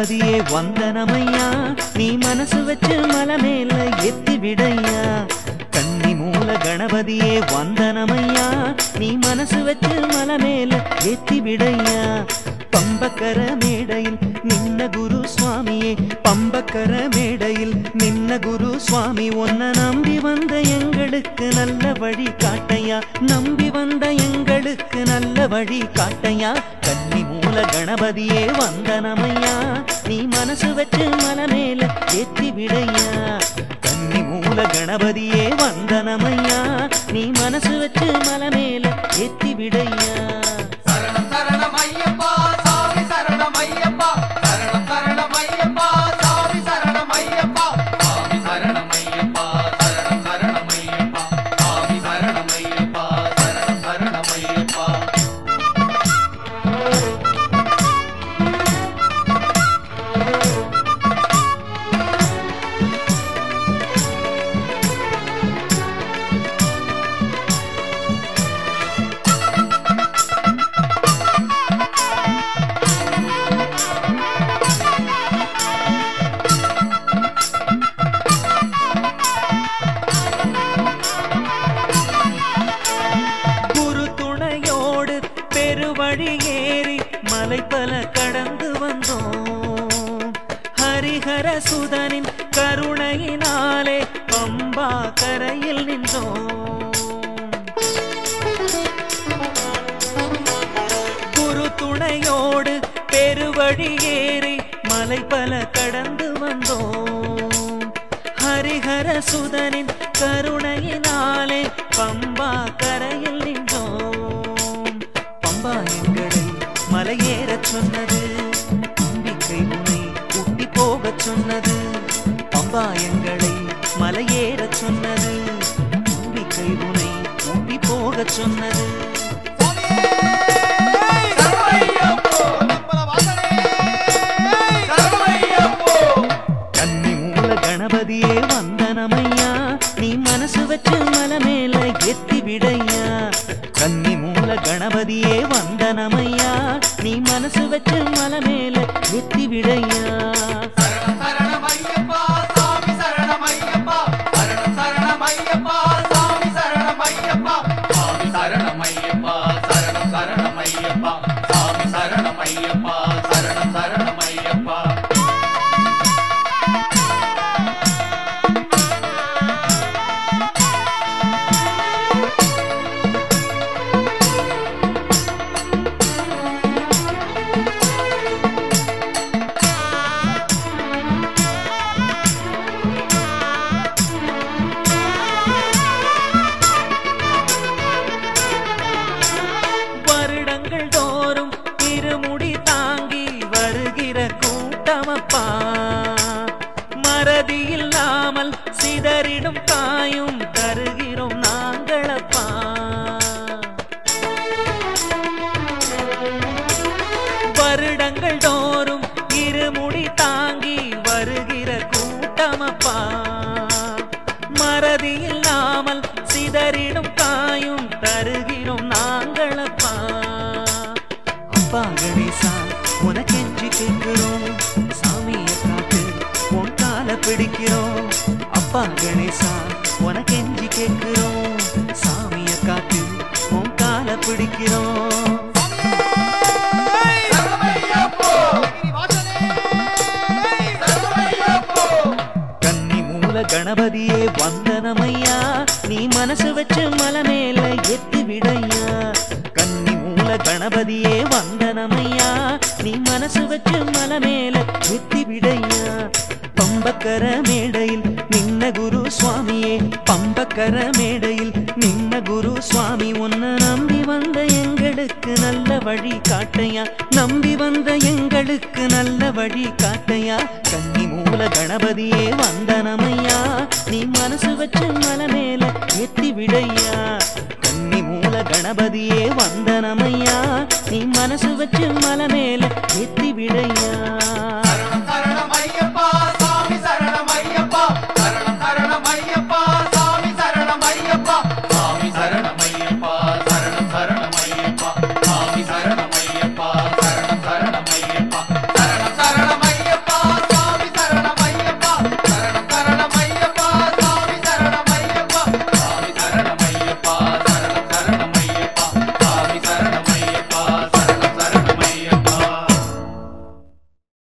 வந்தனமையா? நீ மனசு வச்சு மலை மேல எத்தி விடையா கன்னி மூல கணபதியே வந்தனமையா? நீ மனசு வச்சு மலை மேல எத்தி விடையா பம்பக்கர மேடையில் நின்ன குரு சுவாமியே பம்பக்கர மேடையில் நின்ன குரு சுவாமி ஒன்ன நம்பி வந்த எங்களுக்கு நல்ல வழி காட்டையா? நம்பி வந்த எங்களுக்கு நல்ல வழி காட்டையா? கன்னி மூல கணபதியே வந்தனமையா? நீ மனசு வச்சு மலை மேல ஏத்தி விடையா? கன்னி மூல கணபதியே வந்தனமையா? நீ மனசு வச்சு மலமேல ஏத்தி விடையா? ஹரிஹர சுதனின் கருணையினாலே பம்பா கரையில் நின்றோம். குரு துணையோடு பெருவழி ஏறி மலை பல கடந்து வந்தோம். ஹரிஹர சுதனின் கருணையினாலே பம்பா கரையில் நின்றோம். பம்பா எங்களை மலையேறச் சொன்னது. சொன்னது. பம்பா எங்களை மலையேறச் சொன்னது. நம்பிக்கை உனை கூட்டி போகச் சொன்னது. கன்னி மூல கணபதியே வந்தனமையா? நீ மனசு வச்சு மலை மேல எத்தி விடையா கன்னி மூல கணபதியே வந்தனமையா? நீ மனசு வச்சு மலை மேல எத்தி விடையா இருமுடி தாங்கி வருகிற கூட்டமப்பா. மறதி இல்லாமல் சிதறிடும் தாயும் தருகிறோம் நாங்களப்பா. வருடங்கள் தோறும் இருமுடி தாங்கி வருகிற கூட்டமப்பா. மறதி பிடிக்கிறோம். அப்பா கணேசா உனக்கெஞ்சி கேட்கிறோம். சாமிய காத்து உன் கால பிடிக்கிறோம். கணபதியே வந்தனமையா. நீ மனசு வச்சு மலை மேல எத்தி விடையா கன்னி மூல கணபதியே வந்தனமையா. நீ மனசு வச்சு மலை மேல எத்தி விடையா பம்பக்கர மேடையில் நின்ன குரு சுவாமியே பம்பக்கர மேடையில் நின்ன குரு சுவாமி. உன்னை நம்பி வந்த எங்களுக்கு நல்ல வழி காட்டையா? நம்பி வந்த எங்களுக்கு நல்ல வழி காட்டையா? கன்னி மூல கணபதியே வந்தனமையா? நீ மனசு வச்சு மலை மேல எத்தி விடையா? கன்னி மூல கணபதியே வந்தனமையா? நீ மனசு வச்சு மலை மேல எத்தி விடையா?